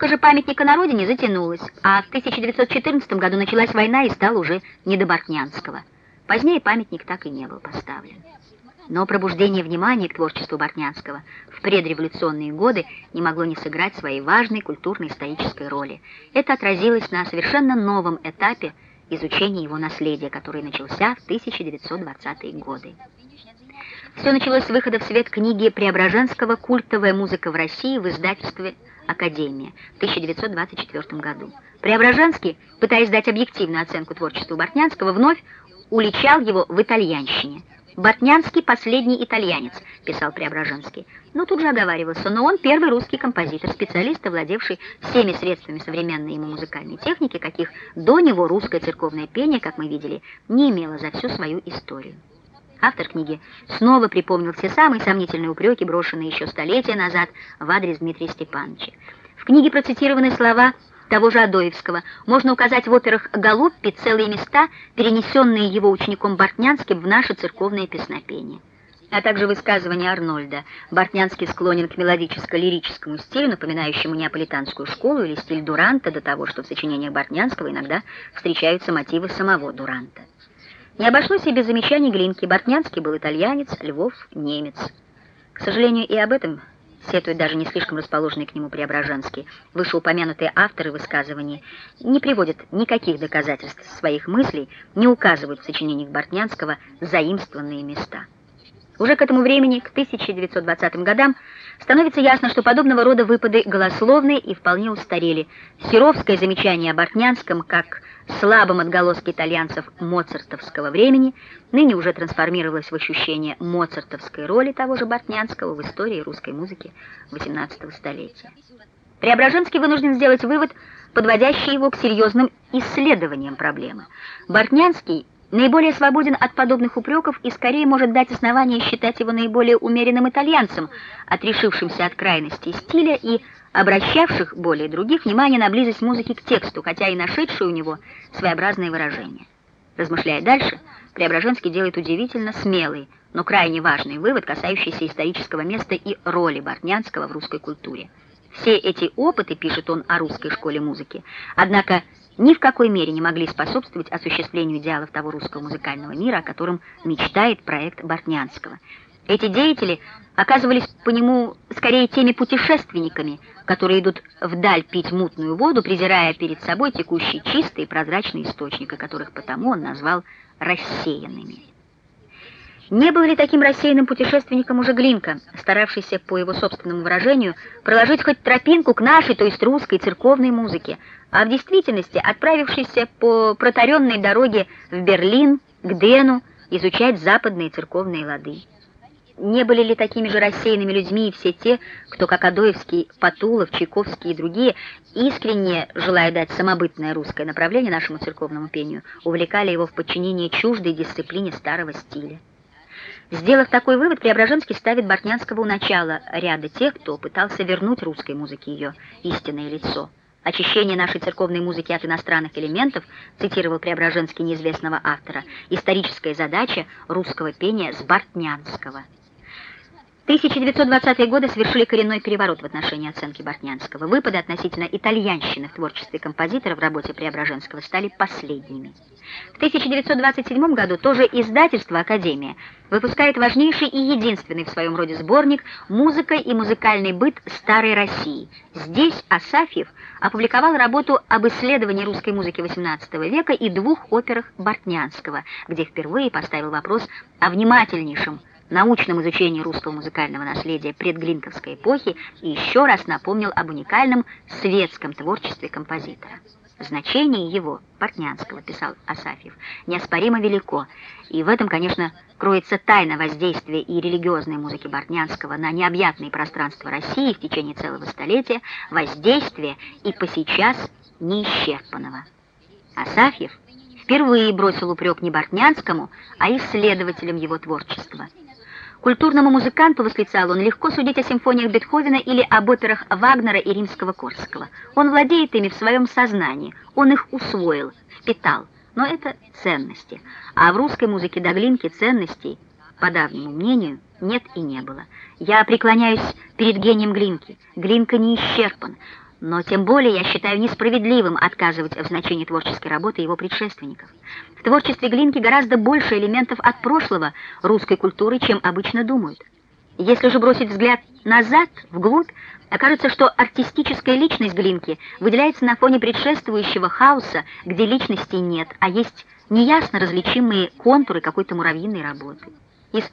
Установка же памятника на родине затянулась, а в 1914 году началась война и стала уже не до Бортнянского. Позднее памятник так и не был поставлен. Но пробуждение внимания к творчеству Бортнянского в предреволюционные годы не могло не сыграть своей важной культурно-исторической роли. Это отразилось на совершенно новом этапе изучения его наследия, который начался в 1920-е годы. Все началось с выхода в свет книги Преображенского «Культовая музыка в России» в издательстве «Академия» в 1924 году. Преображенский, пытаясь дать объективную оценку творчеству Бортнянского, вновь уличал его в итальянщине. «Бортнянский – последний итальянец», – писал Преображенский. Но тут же оговаривался, но он первый русский композитор, специалист, овладевший всеми средствами современной ему музыкальной техники, каких до него русское церковное пение, как мы видели, не имело за всю свою историю. Автор книги снова припомнил все самые сомнительные упреки, брошенные еще столетия назад в адрес Дмитрия Степановича. В книге процитированы слова того же Адоевского. Можно указать в операх Голубпи целые места, перенесенные его учеником Бортнянским в наше церковное песнопение. А также высказывание Арнольда. Бортнянский склонен к мелодическо-лирическому стилю, напоминающему неаполитанскую школу или стиль Дуранта, до того, что в сочинениях Бортнянского иногда встречаются мотивы самого Дуранта. Не обошлось и без замечаний Глинки. Бортнянский был итальянец, Львов — немец. К сожалению, и об этом сетует даже не слишком расположенный к нему Преображенский. Вышеупомянутые авторы высказываний не приводят никаких доказательств своих мыслей, не указывают в сочинениях Бортнянского заимствованные места. Уже к этому времени, к 1920 годам, становится ясно, что подобного рода выпады голословные и вполне устарели. Серовское замечание о Бортнянском, как слабом отголоске итальянцев моцартовского времени, ныне уже трансформировалось в ощущение моцартовской роли того же Бортнянского в истории русской музыки XVIII столетия. Преображенский вынужден сделать вывод, подводящий его к серьезным исследованиям проблемы. Бортнянский наиболее свободен от подобных упреков и скорее может дать основание считать его наиболее умеренным итальянцем, отрешившимся от крайности стиля и обращавших более других внимание на близость музыки к тексту, хотя и нашедший у него своеобразное выражение. Размышляя дальше, Преображенский делает удивительно смелый, но крайне важный вывод, касающийся исторического места и роли Бортнянского в русской культуре. Все эти опыты, пишет он о русской школе музыки, однако ни в какой мере не могли способствовать осуществлению идеалов того русского музыкального мира, о котором мечтает проект Бортнянского. Эти деятели оказывались по нему скорее теми путешественниками, которые идут вдаль пить мутную воду, презирая перед собой текущие чистые прозрачные источники, которых потому он назвал рассеянными. Не был ли таким рассеянным путешественником уже Глинка, старавшийся, по его собственному выражению, проложить хоть тропинку к нашей, то есть русской церковной музыке, а в действительности отправившийся по протаренной дороге в Берлин, к Дену, изучать западные церковные лады? Не были ли такими же рассеянными людьми и все те, кто, как Адоевский, Патулов, Чайковский и другие, искренне, желая дать самобытное русское направление нашему церковному пению, увлекали его в подчинение чуждой дисциплине старого стиля? Сделав такой вывод, Преображенский ставит Бортнянского у начала ряда тех, кто пытался вернуть русской музыке ее истинное лицо. «Очищение нашей церковной музыки от иностранных элементов», цитировал Преображенский неизвестного автора, «историческая задача русского пения с Бортнянского». 1920-е годы совершили коренной переворот в отношении оценки Бортнянского. Выпады относительно итальянщины в творчестве композитора в работе Преображенского стали последними. В 1927 году тоже издательство «Академия» выпускает важнейший и единственный в своем роде сборник «Музыка и музыкальный быт старой России». Здесь Асафьев опубликовал работу об исследовании русской музыки XVIII века и двух операх Бортнянского, где впервые поставил вопрос о внимательнейшем научном изучении русского музыкального наследия предглинковской эпохи и еще раз напомнил об уникальном светском творчестве композитора. Значение его, Портнянского, писал Асафьев, неоспоримо велико, и в этом, конечно, кроется тайна воздействия и религиозной музыки Бортнянского на необъятные пространства России в течение целого столетия, воздействия и по сейчас неисчерпанного. Асафьев впервые бросил упрек не Бортнянскому, а исследователям его творчества – Культурному музыканту, восклицал он, легко судить о симфониях Бетховена или об операх Вагнера и Римского-Корского. Он владеет ими в своем сознании, он их усвоил, впитал. Но это ценности. А в русской музыке до Глинки ценностей, по давнему мнению, нет и не было. Я преклоняюсь перед гением Глинки. Глинка не исчерпан. Но тем более я считаю несправедливым отказывать в значении творческой работы его предшественников. В творчестве Глинки гораздо больше элементов от прошлого русской культуры, чем обычно думают. Если же бросить взгляд назад, вглубь, окажется, что артистическая личность Глинки выделяется на фоне предшествующего хаоса, где личности нет, а есть неясно различимые контуры какой-то муравьиной работы. История